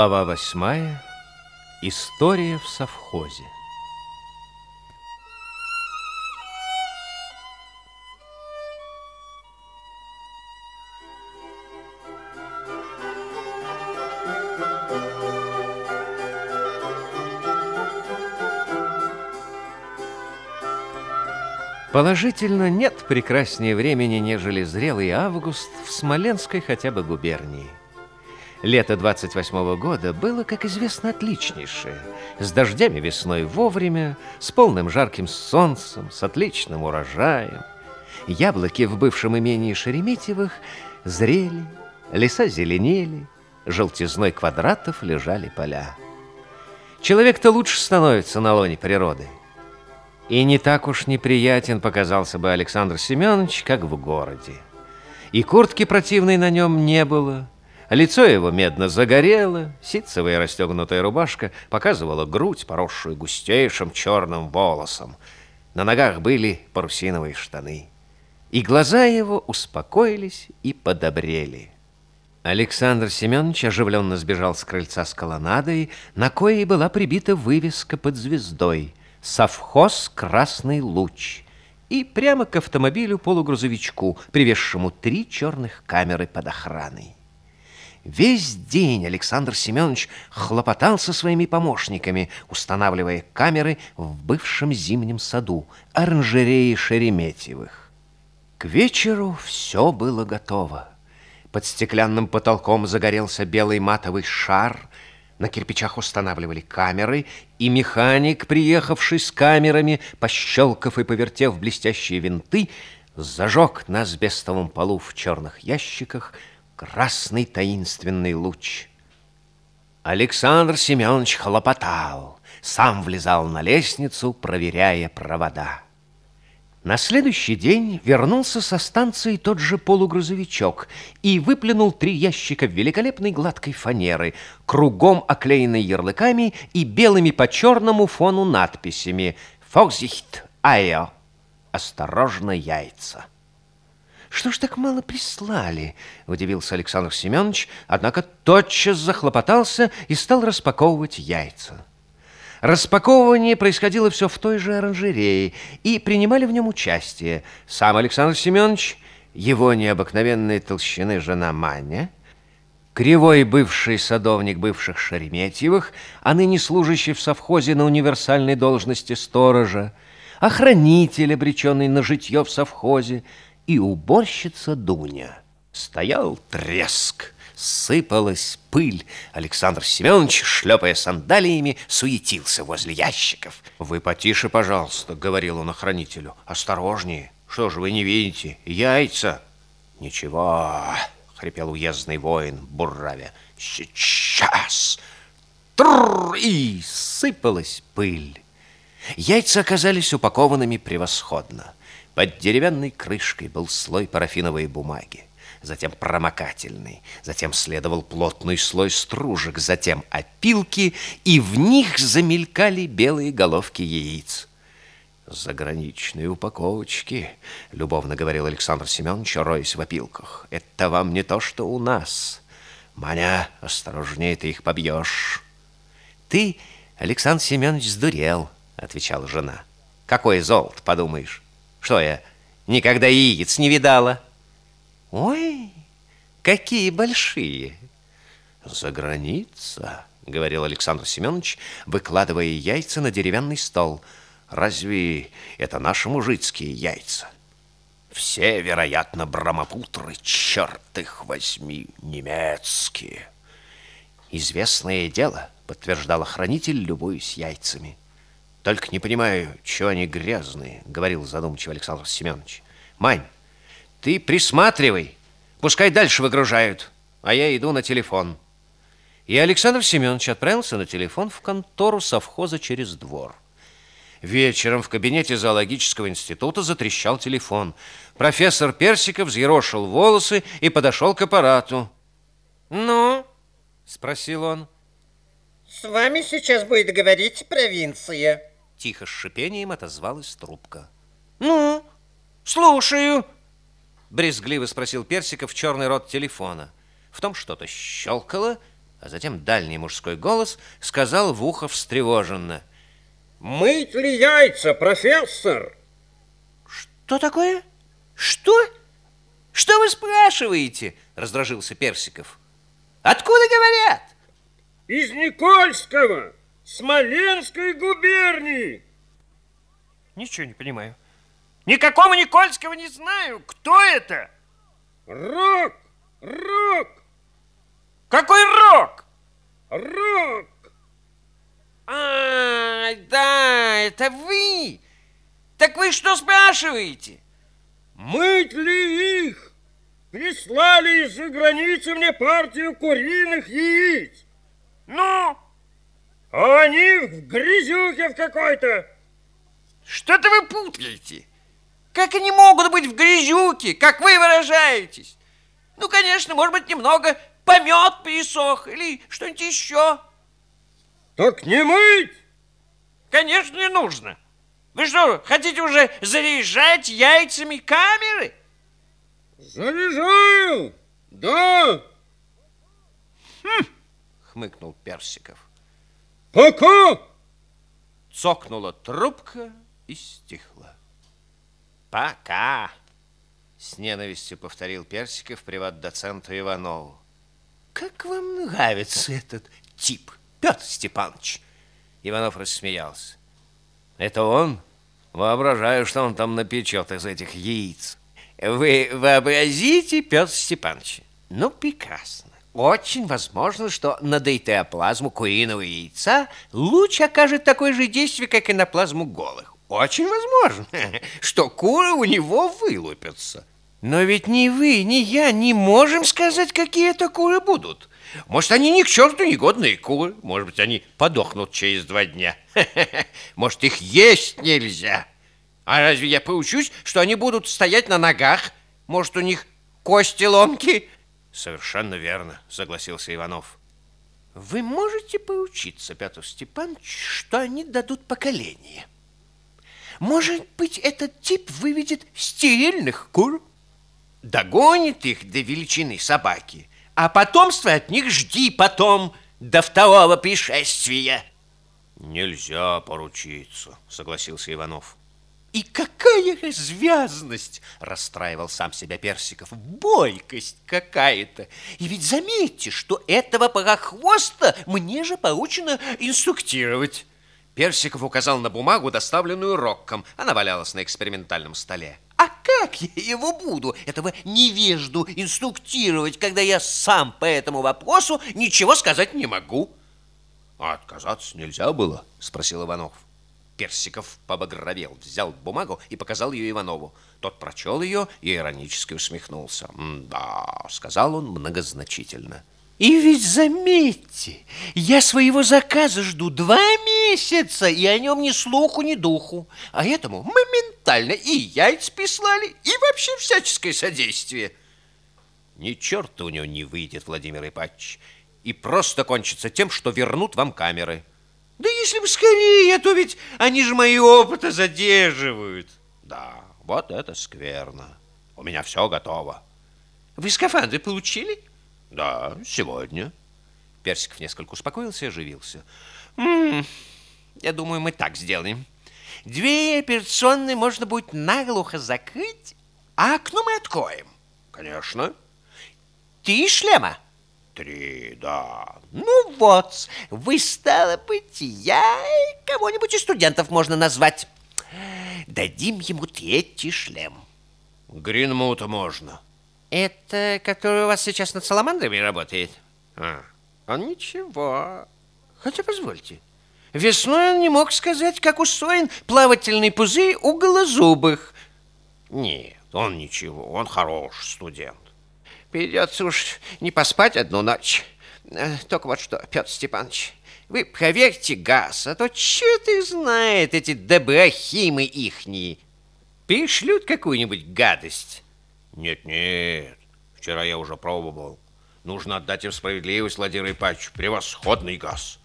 Глава восьмая. История в совхозе. Положительно, нет прекраснее времени, нежели зрелый август в Смоленской хотя бы губернии. Лето 28 -го года было, как известно, отличнейшее. С дождями весной вовремя, с полным жарким солнцем, с отличным урожаем. Яблоки в бывшем имении Шереметьевых зрели, леса зеленели, желтизной квадратов лежали поля. Человек-то лучше становится на лоне природы – и не так уж неприятен показался бы Александр Семенович, как в городе. И куртки противной на нем не было, лицо его медно загорело, ситцевая расстегнутая рубашка показывала грудь, поросшую густейшим черным волосом. На ногах были парусиновые штаны. И глаза его успокоились и подобрели. Александр Семенович оживленно сбежал с крыльца с колоннадой, на коей была прибита вывеска под звездой – совхоз «Красный луч» и прямо к автомобилю-полугрузовичку, привезшему три черных камеры под охраной. Весь день Александр Семенович хлопотал со своими помощниками, устанавливая камеры в бывшем зимнем саду, оранжерее Шереметьевых. К вечеру все было готово. Под стеклянным потолком загорелся белый матовый шар – на кирпичах устанавливали камеры, и механик, приехавший с камерами, пощелкав и повертев блестящие винты, зажег на асбестовом полу в черных ящиках красный таинственный луч. Александр Семенович хлопотал, сам влезал на лестницу, проверяя провода. На следующий день вернулся со станции тот же полугрузовичок и выплюнул три ящика великолепной гладкой фанеры, кругом оклеенной ярлыками и белыми по черному фону надписями «Фокзихт Айо» – «Осторожно, яйца». «Что ж так мало прислали?» – удивился Александр Семенович, однако тотчас захлопотался и стал распаковывать яйца. Распаковывание происходило все в той же оранжерее, и принимали в нем участие сам Александр Семенович, его необыкновенной толщины жена Маня, кривой бывший садовник бывших Шереметьевых, а ныне служащий в совхозе на универсальной должности сторожа, охранитель, обреченный на житье в совхозе, и уборщица Дуня. Стоял треск сыпалась пыль. Александр Семенович, шлепая сандалиями, суетился возле ящиков. «Вы потише, пожалуйста», — говорил он охранителю. «Осторожнее. Что же вы не видите? Яйца». «Ничего», — хрипел уездный воин, буравя. «Сейчас!» Тррр! И сыпалась пыль. Яйца оказались упакованными превосходно. Под деревянной крышкой был слой парафиновой бумаги затем промокательный, затем следовал плотный слой стружек, затем опилки, и в них замелькали белые головки яиц. «Заграничные упаковочки», — любовно говорил Александр Семенович, роясь в опилках. «Это вам не то, что у нас. Маня, осторожнее, ты их побьешь». «Ты, Александр Семенович, сдурел», — отвечала жена. «Какое золото, подумаешь? Что я, никогда яиц не видала?» Ой, какие большие! За граница, говорил Александр Семенович, выкладывая яйца на деревянный стол. Разве это наши мужицкие яйца? Все, вероятно, брамапутры, черт их возьми, немецкие. Известное дело, подтверждал охранитель, любуясь яйцами. Только не понимаю, чего они грязные, говорил задумчиво Александр Семенович. Мань, ты присматривай, пускай дальше выгружают, а я иду на телефон. И Александр Семенович отправился на телефон в контору совхоза через двор. Вечером в кабинете зоологического института затрещал телефон. Профессор Персиков взъерошил волосы и подошел к аппарату. «Ну?» – спросил он. «С вами сейчас будет говорить провинция». Тихо с шипением отозвалась трубка. «Ну, слушаю». Брезгливо спросил Персиков черный рот телефона. В том что-то щелкало, А затем дальний мужской голос сказал в ухо встревоженно. Мыть ли яйца, профессор? Что такое? Что? Что вы спрашиваете? Раздражился Персиков. Откуда говорят? Из Никольского, Смоленской губернии. Ничего не понимаю. Никакого Никольского не знаю. Кто это? Рок! Рок! Какой рок? Рок! А, да, это вы. Так вы что спрашиваете? Мыть ли их? Прислали из-за границы мне партию куриных яиц. Ну, А они в грязюке в какой-то. что-то вы путаете. Как они могут быть в грязюке, как вы выражаетесь? Ну, конечно, может быть, немного помет пересох или что-нибудь еще. Так не мыть! Конечно, не нужно. Вы что, хотите уже заряжать яйцами камеры? Заряжаю! Да! Хмыкнул Персиков. Пока! Цокнула трубка и стихла. Пока! С ненавистью повторил Персиков приват-доценту Иванову. Как вам нравится этот тип, Петр Степанович? Иванов рассмеялся. Это он? Воображаю, что он там напечет из этих яиц. Вы вообразите, Петр Степанович? Ну, прекрасно. Очень возможно, что на дейтеоплазму куриного яйца луч окажет такое же действие, как и на плазму голых. Очень возможно, что куры у него вылупятся. Но ведь ни вы, ни я не можем сказать, какие это куры будут. Может, они ни к черту негодные куры. Может быть, они подохнут через два дня. Может, их есть нельзя. А разве я поучусь, что они будут стоять на ногах? Может, у них кости ломки? Совершенно верно, согласился Иванов. Вы можете поучиться, Петр Степанович, что они дадут поколение? Может быть, этот тип выведет стерильных кур? Догонит их до величины собаки, а потомство от них жди потом до второго пришествия. Нельзя поручиться, согласился Иванов. И какая развязность, расстраивал сам себя Персиков. Бойкость какая-то. И ведь заметьте, что этого парохвоста мне же поручено инструктировать. Персиков указал на бумагу, доставленную Рокком. Она валялась на экспериментальном столе. А как я его буду, этого невежду, инструктировать, когда я сам по этому вопросу ничего сказать не могу? А отказаться нельзя было, спросил Иванов. Персиков побагровел, взял бумагу и показал ее Иванову. Тот прочел ее и иронически усмехнулся. «Да», — сказал он многозначительно. «И ведь заметьте, я своего заказа жду два месяца, и о нем ни слуху, ни духу. А этому моментально и яйца прислали, и вообще всяческое содействие». Ни черта у него не выйдет, Владимир Ипатович, и просто кончится тем, что вернут вам камеры. Да если бы скорее, а то ведь они же мои опыты задерживают. Да, вот это скверно. У меня все готово. Вы скафандры получили? Да, сегодня. Персиков несколько успокоился и оживился. М -м, я думаю, мы так сделаем. Две операционные можно будет наглухо закрыть, а окно мы откроем. Конечно. Три шлема? Три, да. Ну вот, вы, стало быть, я и кого-нибудь из студентов можно назвать. Дадим ему третий шлем. Гринмута можно. Это который у вас сейчас над саламандрами работает? А, он ничего. Хотя, позвольте, весной он не мог сказать, как устроен плавательный пузырь у голозубых. Нет, он ничего, он хороший студент. Придется уж не поспать одну ночь. Э, Только вот что, Петр Степанович, вы проверьте газ, а то черт их знает, эти доброхимы ихние. Пришлют какую-нибудь гадость. Нет-нет, вчера я уже пробовал. Нужно отдать им справедливость, Владимир Ипатович. Превосходный газ.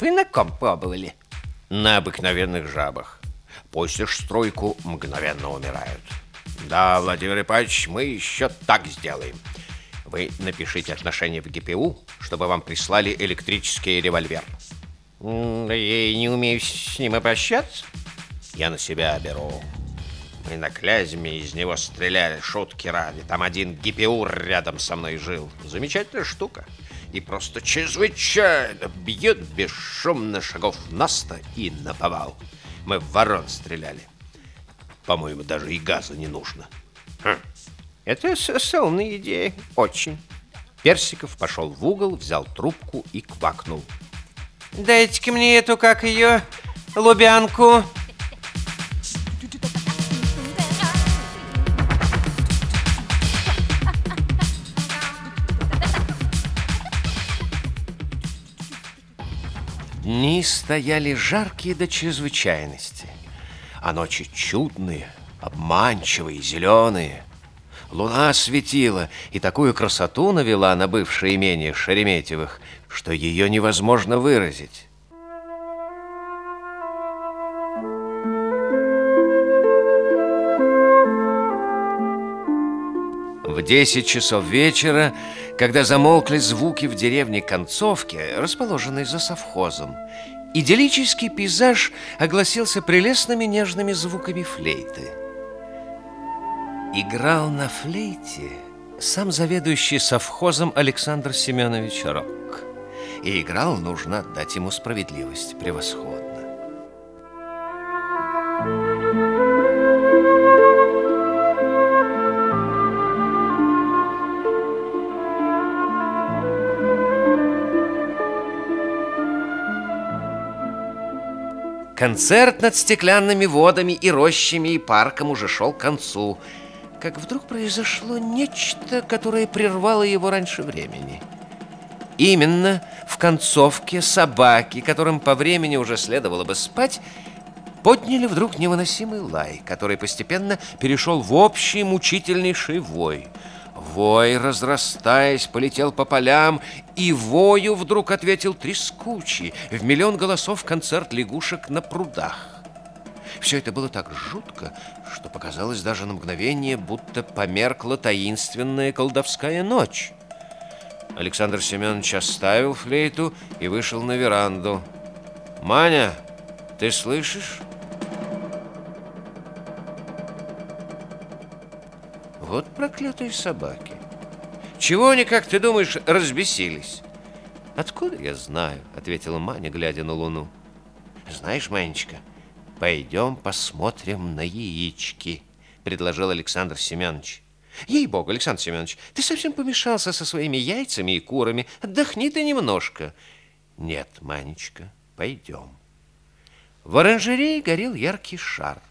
Вы на ком пробовали? На обыкновенных жабах. Пустишь стройку, мгновенно умирают. Да, Владимир Ипатович, мы еще так сделаем. Вы напишите отношение в ГПУ, чтобы вам прислали электрический револьвер. Да я не умею с ним обращаться. Я на себя беру. Мы на Клязьме из него стреляли, шутки ради. Там один ГПУ рядом со мной жил. Замечательная штука. И просто чрезвычайно бьет бесшумно шагов на сто и наповал. Мы в ворон стреляли. По-моему, даже и газа не нужно. Хм. Это солная идея, очень. Персиков пошел в угол, взял трубку и квакнул. Дайте-ка мне эту, как ее, лубянку. Дни стояли жаркие до чрезвычайности, а ночи чудные, обманчивые, зеленые. Луна светила и такую красоту навела на бывшее имение Шереметьевых, что ее невозможно выразить. В 10 часов вечера, когда замолкли звуки в деревне Концовке, расположенной за совхозом, идиллический пейзаж огласился прелестными нежными звуками флейты. Играл на флейте сам заведующий совхозом Александр Семенович Рок. И играл, нужно отдать ему справедливость, превосходно. Концерт над стеклянными водами и рощами и парком уже шел к концу, как вдруг произошло нечто, которое прервало его раньше времени. Именно в концовке собаки, которым по времени уже следовало бы спать, подняли вдруг невыносимый лай, который постепенно перешел в общий мучительнейший вой – Вой, разрастаясь, полетел по полям, и вою вдруг ответил трескучий, в миллион голосов концерт лягушек на прудах. Все это было так жутко, что показалось даже на мгновение, будто померкла таинственная колдовская ночь. Александр Семенович оставил флейту и вышел на веранду. «Маня, ты слышишь?» Вот проклятые собаки. Чего они, как ты думаешь, разбесились? Откуда я знаю, ответила Маня, глядя на луну. Знаешь, Манечка, пойдем посмотрим на яички, предложил Александр Семенович. Ей-богу, Александр Семенович, ты совсем помешался со своими яйцами и курами. Отдохни ты немножко. Нет, Манечка, пойдем. В оранжерее горел яркий шар.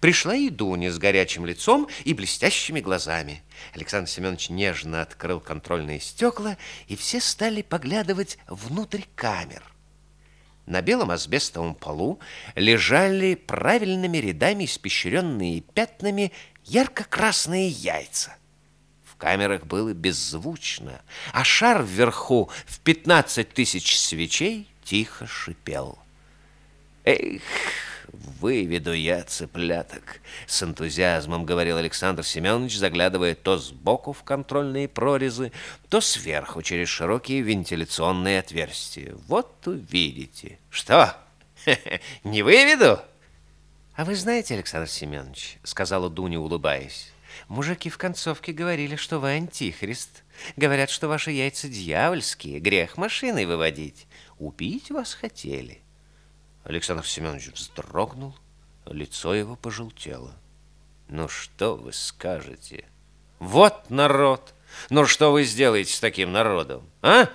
Пришла и Дуня с горячим лицом и блестящими глазами. Александр Семенович нежно открыл контрольные стекла, и все стали поглядывать внутрь камер. На белом асбестовом полу лежали правильными рядами, испещренные пятнами, ярко-красные яйца. В камерах было беззвучно, а шар вверху в 15 тысяч свечей тихо шипел. Эх! «Выведу я цыпляток», — с энтузиазмом говорил Александр Семенович, заглядывая то сбоку в контрольные прорезы, то сверху через широкие вентиляционные отверстия. «Вот увидите». «Что? Не выведу?» «А вы знаете, Александр Семенович, — сказала Дуня, улыбаясь, — мужики в концовке говорили, что вы антихрист. Говорят, что ваши яйца дьявольские, грех машиной выводить. Убить вас хотели». Александр Семенович вздрогнул, лицо его пожелтело. «Ну что вы скажете? Вот народ! Ну что вы сделаете с таким народом, а?»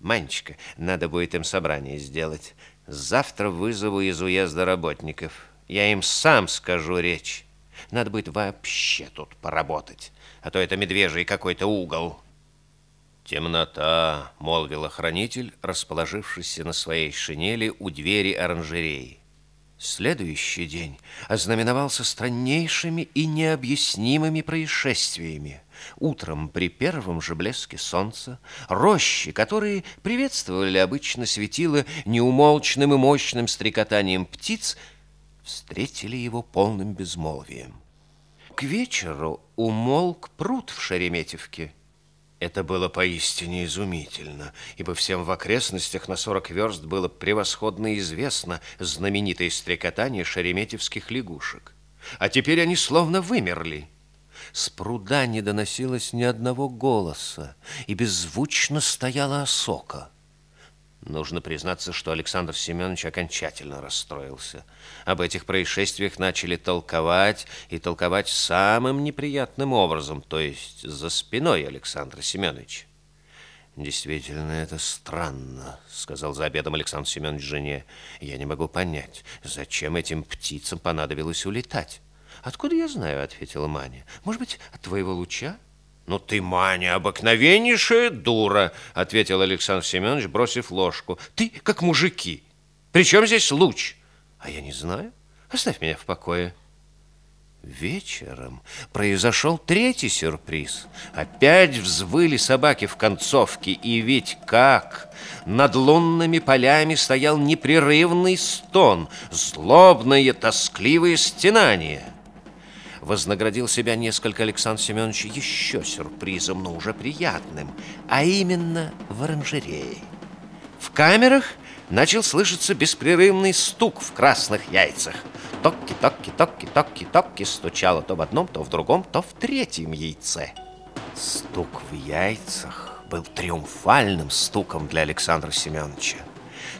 «Манечка, надо будет им собрание сделать. Завтра вызову из уезда работников. Я им сам скажу речь. Надо будет вообще тут поработать, а то это медвежий какой-то угол». «Темнота», — молвил охранитель, расположившийся на своей шинели у двери оранжереи. Следующий день ознаменовался страннейшими и необъяснимыми происшествиями. Утром при первом же блеске солнца рощи, которые приветствовали обычно светило неумолчным и мощным стрекотанием птиц, встретили его полным безмолвием. К вечеру умолк пруд в Шереметьевке, Это было поистине изумительно, ибо всем в окрестностях на 40 верст было превосходно известно знаменитое стрекотание шереметьевских лягушек. А теперь они словно вымерли. С пруда не доносилось ни одного голоса, и беззвучно стояла осока. Нужно признаться, что Александр Семенович окончательно расстроился. Об этих происшествиях начали толковать, и толковать самым неприятным образом, то есть за спиной Александра Семеновича. «Действительно, это странно», — сказал за обедом Александр Семенович жене. «Я не могу понять, зачем этим птицам понадобилось улетать?» «Откуда я знаю?» — ответила Маня. «Может быть, от твоего луча?» «Ну ты, Маня, обыкновеннейшая дура!» — ответил Александр Семенович, бросив ложку. «Ты как мужики. Причем здесь луч?» «А я не знаю. Оставь меня в покое». Вечером произошел третий сюрприз. Опять взвыли собаки в концовке, и ведь как! Над лунными полями стоял непрерывный стон, злобное, тоскливое стенание — вознаградил себя несколько Александр Семенович еще сюрпризом, но уже приятным, а именно в оранжерее. В камерах начал слышаться беспрерывный стук в красных яйцах. Токки, токки, токки, токки, токки стучало то в одном, то в другом, то в третьем яйце. Стук в яйцах был триумфальным стуком для Александра Семеновича.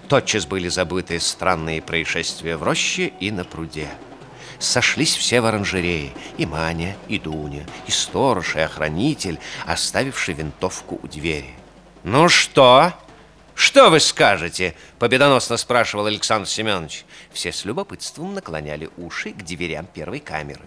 Тотчас были забыты странные происшествия в роще и на пруде сошлись все в оранжерее. И Маня, и Дуня, и сторож, и охранитель, оставивший винтовку у двери. «Ну что? Что вы скажете?» – победоносно спрашивал Александр Семенович. Все с любопытством наклоняли уши к дверям первой камеры.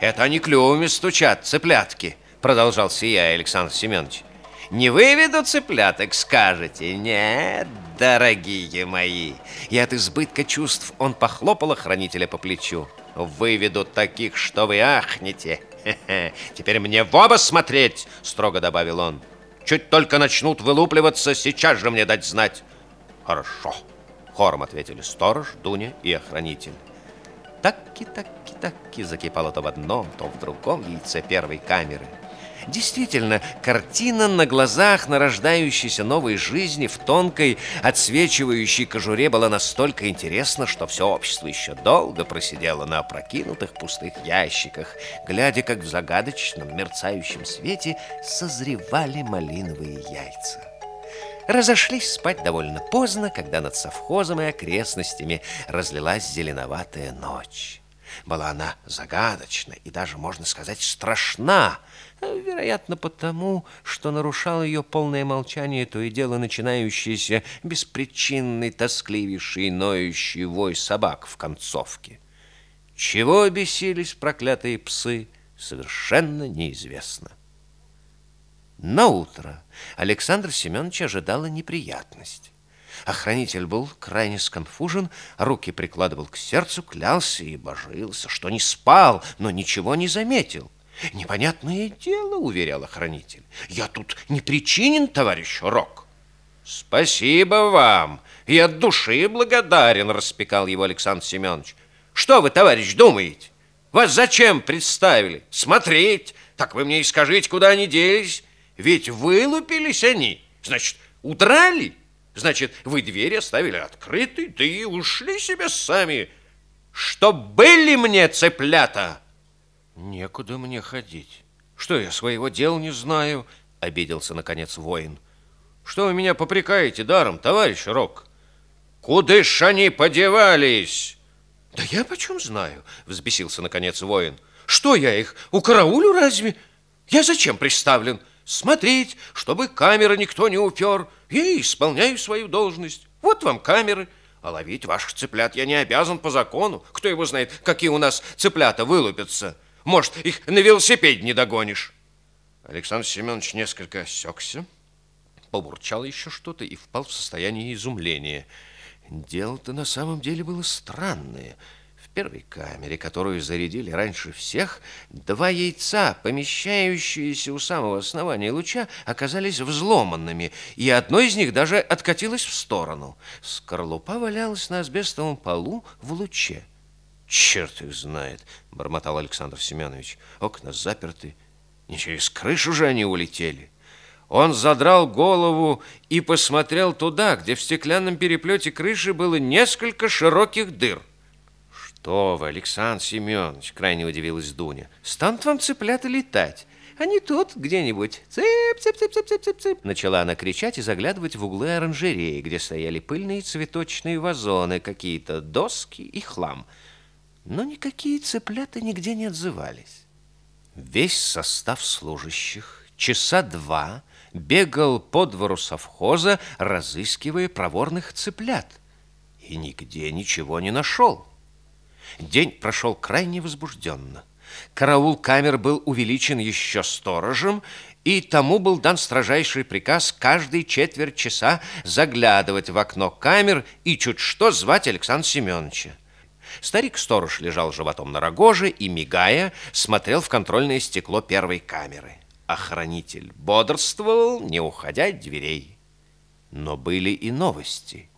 «Это они клювами стучат, цыплятки», – продолжал сияя Александр Семенович. «Не выведу цыпляток, скажете? Нет, дорогие мои!» И от избытка чувств он похлопал охранителя по плечу. Выведут таких, что вы ахнете. Теперь мне в оба смотреть, строго добавил он. Чуть только начнут вылупливаться, сейчас же мне дать знать. Хорошо. Хором ответили сторож, Дуня и охранитель. Так-ки закипало то в одном, то в другом яйце первой камеры. Действительно, картина на глазах нарождающейся новой жизни в тонкой, отсвечивающей кожуре была настолько интересна, что все общество еще долго просидело на опрокинутых пустых ящиках, глядя, как в загадочном мерцающем свете созревали малиновые яйца. Разошлись спать довольно поздно, когда над совхозом и окрестностями разлилась зеленоватая ночь. Была она загадочна и даже, можно сказать, страшна, вероятно, потому, что нарушал ее полное молчание, то и дело начинающийся беспричинный, тоскливейший, ноющий вой собак в концовке. Чего обесились проклятые псы, совершенно неизвестно. На утро Александр Семенович ожидала неприятность. Охранитель был крайне сконфужен, руки прикладывал к сердцу, клялся и божился, что не спал, но ничего не заметил. Непонятное дело, уверял охранитель. Я тут не причинен, товарищ Рок. Спасибо вам. И от души благодарен, распекал его Александр Семенович. Что вы, товарищ, думаете? Вас зачем представили? Смотреть. Так вы мне и скажите, куда они делись. Ведь вылупились они. Значит, удрали. Значит, вы двери оставили открытой, да и ушли себе сами. Что были мне цыплята? Некуда мне ходить. Что я своего дела не знаю? Обиделся, наконец, воин. Что вы меня попрекаете даром, товарищ Рок? Куда ж они подевались? Да я почем знаю, взбесился, наконец, воин. Что я их, у караулю разве? Я зачем приставлен? Смотреть, чтобы камеры никто не упер. Я исполняю свою должность. Вот вам камеры. А ловить ваших цыплят я не обязан по закону. Кто его знает, какие у нас цыплята вылупятся. Может, их на велосипеде не догонишь. Александр Семенович несколько осекся, побурчал еще что-то и впал в состояние изумления. Дело-то на самом деле было странное. В первой камере, которую зарядили раньше всех, два яйца, помещающиеся у самого основания луча, оказались взломанными, и одно из них даже откатилось в сторону. Скорлупа валялась на асбестовом полу в луче. Черт их знает, бормотал Александр Семенович. Окна заперты. Не через крышу же они улетели. Он задрал голову и посмотрел туда, где в стеклянном переплете крыши было несколько широких дыр. «Что вы, Александр Семенович!» – крайне удивилась Дуня. «Станут вам цыплята летать, а не тут где-нибудь. Цып, цып, цып, цып, цып, цып, цып!» Начала она кричать и заглядывать в углы оранжереи, где стояли пыльные цветочные вазоны, какие-то доски и хлам. Но никакие цыплята нигде не отзывались. Весь состав служащих часа два бегал по двору совхоза, разыскивая проворных цыплят, и нигде ничего не нашел. День прошел крайне возбужденно. Караул камер был увеличен еще сторожем, и тому был дан строжайший приказ каждые четверть часа заглядывать в окно камер и чуть что звать Александра Семеновича. Старик-сторож лежал животом на рогоже и, мигая, смотрел в контрольное стекло первой камеры. Охранитель бодрствовал, не уходя от дверей. Но были и новости.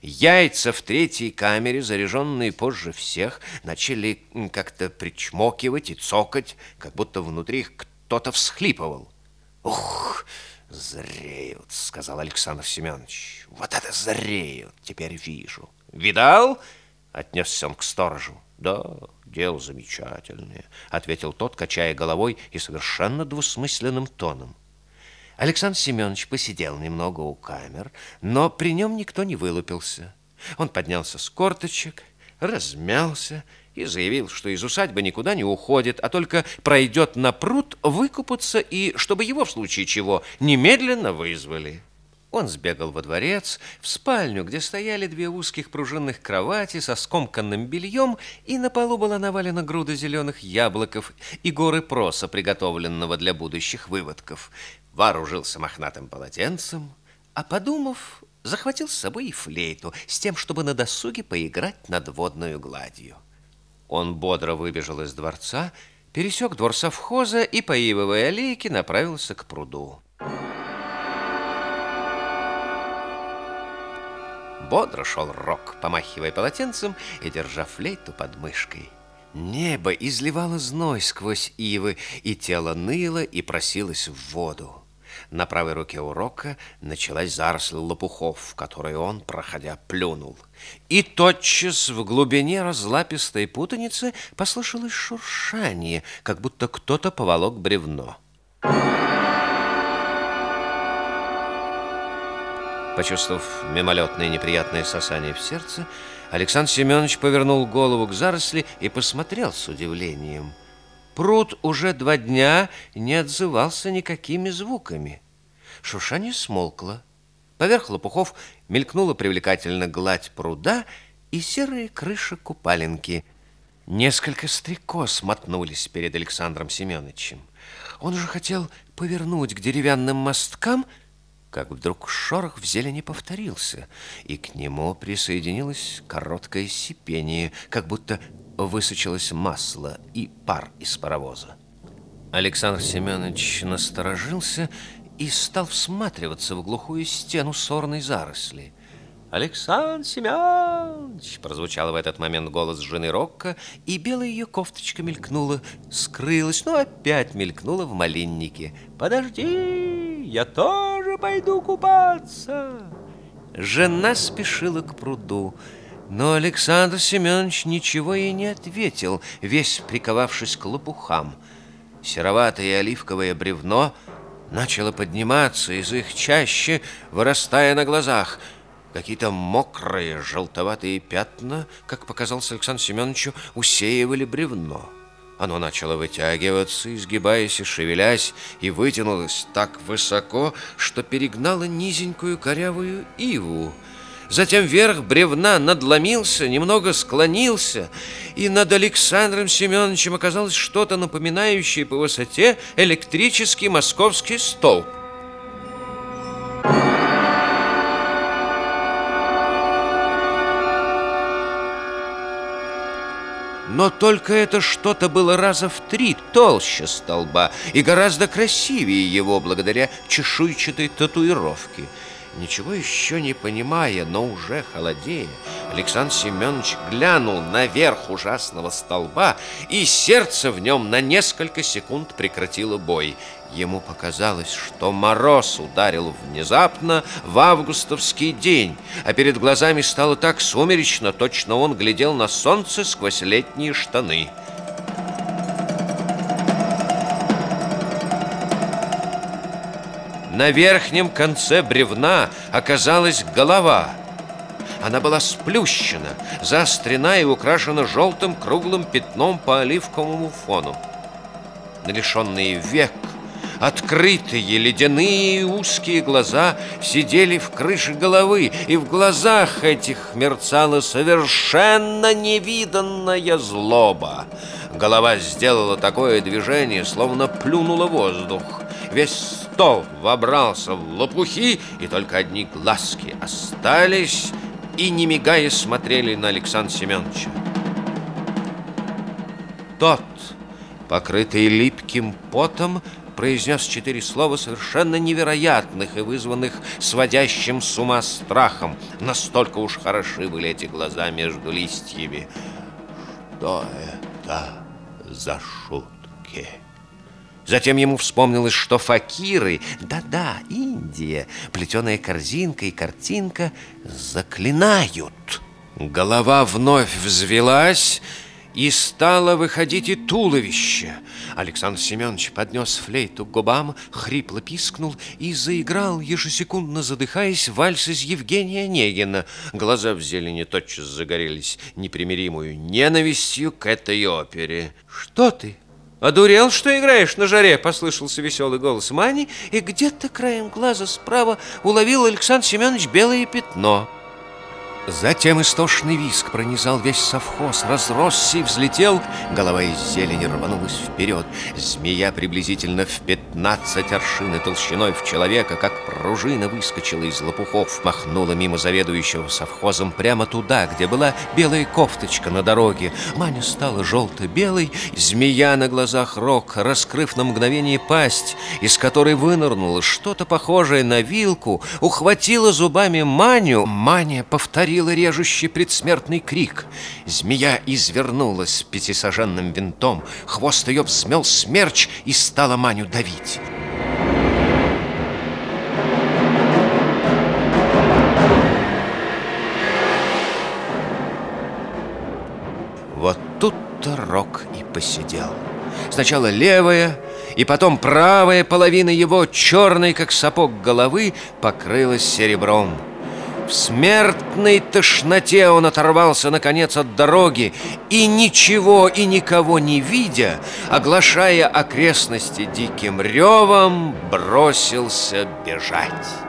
Яйца в третьей камере, заряженные позже всех, начали как-то причмокивать и цокать, как будто внутри их кто-то всхлипывал. «Ух, зреют», — сказал Александр Семенович. «Вот это зреют, теперь вижу». «Видал?» — отнесся он к сторожу. «Да, дело замечательное», — ответил тот, качая головой и совершенно двусмысленным тоном. Александр Семенович посидел немного у камер, но при нем никто не вылупился. Он поднялся с корточек, размялся и заявил, что из усадьбы никуда не уходит, а только пройдет на пруд выкупаться и, чтобы его в случае чего, немедленно вызвали. Он сбегал во дворец, в спальню, где стояли две узких пружинных кровати со скомканным бельем, и на полу была навалена груда зеленых яблоков и горы проса, приготовленного для будущих выводков. Вооружился мохнатым полотенцем, а подумав, захватил с собой и флейту, с тем, чтобы на досуге поиграть над водной гладью. Он бодро выбежал из дворца, пересек двор совхоза и по ивовой направился к пруду. Бодро шел Рок, помахивая полотенцем и держа флейту под мышкой. Небо изливало зной сквозь ивы, и тело ныло и просилось в воду. На правой руке у Рока началась заросль лопухов, в которой он, проходя, плюнул. И тотчас в глубине разлапистой путаницы послышалось шуршание, как будто кто-то поволок бревно. Почувствовав мимолетное неприятное сосание в сердце, Александр Семенович повернул голову к заросли и посмотрел с удивлением. Пруд уже два дня не отзывался никакими звуками. Шуршание смолкло. Поверх лопухов мелькнула привлекательно гладь пруда и серые крыши купаленки. Несколько стрекоз мотнулись перед Александром Семеновичем. Он же хотел повернуть к деревянным мосткам, как вдруг шорох в зелени повторился, и к нему присоединилось короткое сипение, как будто высочилось масло и пар из паровоза. Александр Семенович насторожился и стал всматриваться в глухую стену сорной заросли. «Александр Семенович!» прозвучал в этот момент голос жены Рокко, и белая ее кофточка мелькнула, скрылась, но опять мелькнула в малиннике. «Подожди, я тоже пойду купаться!» Жена спешила к пруду, но Александр Семенович ничего ей не ответил, весь приковавшись к лопухам. Сероватое оливковое бревно начало подниматься из их чаще, вырастая на глазах – Какие-то мокрые, желтоватые пятна, как показалось Александру Семеновичу, усеивали бревно. Оно начало вытягиваться, изгибаясь и шевелясь, и вытянулось так высоко, что перегнало низенькую корявую иву. Затем верх бревна надломился, немного склонился, и над Александром Семеновичем оказалось что-то напоминающее по высоте электрический московский столб. Но только это что-то было раза в три толще столба и гораздо красивее его благодаря чешуйчатой татуировке. Ничего еще не понимая, но уже холодея, Александр Семенович глянул наверх ужасного столба, и сердце в нем на несколько секунд прекратило бой. Ему показалось, что мороз ударил внезапно в августовский день, а перед глазами стало так сумеречно, точно он глядел на солнце сквозь летние штаны. На верхнем конце бревна оказалась голова. Она была сплющена, заострена и украшена желтым круглым пятном по оливковому фону. Лишенные век Открытые, ледяные узкие глаза сидели в крыше головы, и в глазах этих мерцала совершенно невиданная злоба. Голова сделала такое движение, словно плюнула воздух. Весь стол вобрался в лопухи, и только одни глазки остались и, не мигая, смотрели на Александра Семеновича. Тот, покрытый липким потом, произнес четыре слова совершенно невероятных и вызванных сводящим с ума страхом. Настолько уж хороши были эти глаза между листьями. Что это за шутки? Затем ему вспомнилось, что факиры, да-да, Индия, плетеная корзинка и картинка заклинают. Голова вновь взвелась, и стало выходить и туловище. Александр Семенович поднес флейту к губам, хрипло пискнул и заиграл, ежесекундно задыхаясь, вальс из Евгения Онегина. Глаза в зелени тотчас загорелись непримиримую ненавистью к этой опере. «Что ты?» «Одурел, что играешь на жаре?» – послышался веселый голос Мани, и где-то краем глаза справа уловил Александр Семенович белое пятно – Затем истошный виск пронизал весь совхоз, разросся и взлетел. Голова из зелени рванулась вперед. Змея приблизительно в пятнадцать аршин и толщиной в человека, как пружина выскочила из лопухов, махнула мимо заведующего совхозом прямо туда, где была белая кофточка на дороге. Маня стала желто-белой, змея на глазах рок, раскрыв на мгновение пасть, из которой вынырнуло что-то похожее на вилку, ухватила зубами Маню. Маня повторила повторила режущий предсмертный крик. Змея извернулась пятисоженным винтом, хвост ее взмел смерч и стала Маню давить. Вот тут-то Рок и посидел. Сначала левая, и потом правая половина его, черной, как сапог головы, покрылась серебром. В смертной тошноте он оторвался, наконец, от дороги и, ничего и никого не видя, оглашая окрестности диким ревом, бросился бежать.